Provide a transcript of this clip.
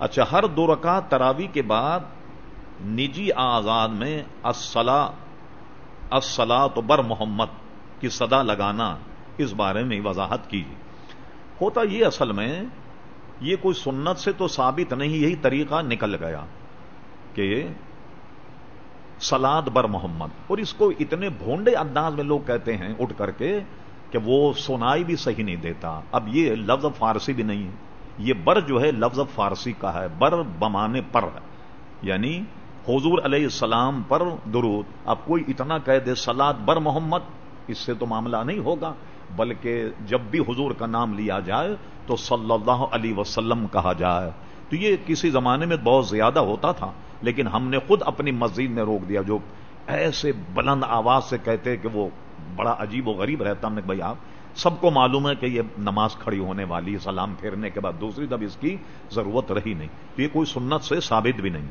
اچھا ہر دو رکعت تراوی کے بعد نجی آزاد میں اسلا اسلا تو بر محمد کی صدا لگانا اس بارے میں وضاحت کی ہوتا یہ اصل میں یہ کوئی سنت سے تو ثابت نہیں، یہی طریقہ نکل گیا کہ سلاد بر محمد۔ اور اس کو اتنے بھونڈے انداز میں لوگ کہتے ہیں اٹھ کر کے کہ وہ سنائی بھی صحیح نہیں دیتا۔ اب یہ لفظ فارسی بھی نہیں ہے۔ یہ بر جو ہے لفظ فارسی کا ہے، بر بمانے پر یعنی حضور علیہ السلام پر درود۔ اب کوئی اتنا کہہ دے سلاد بر محمد، اس سے تو معاملہ نہیں ہوگا۔ بلکہ جب بھی حضور کا نام لیا جائے تو صلی اللہ علیہ وسلم کہا جائے۔ تو یہ کسی زمانے میں بہت زیادہ ہوتا تھا، لیکن ہم نے خود اپنی مسجد میں روک دیا۔ جو ایسے بلند آواز سے کہتے کہ وہ بڑا عجیب و غریب رہتا۔ ہم نے بھائی آپ سب کو معلوم ہے کہ یہ نماز کھڑی ہونے والی سلام پھیرنے کے بعد دوسری دب اس کی ضرورت رہی نہیں۔ تو یہ کوئی سنت سے ثابت بھی نہیں۔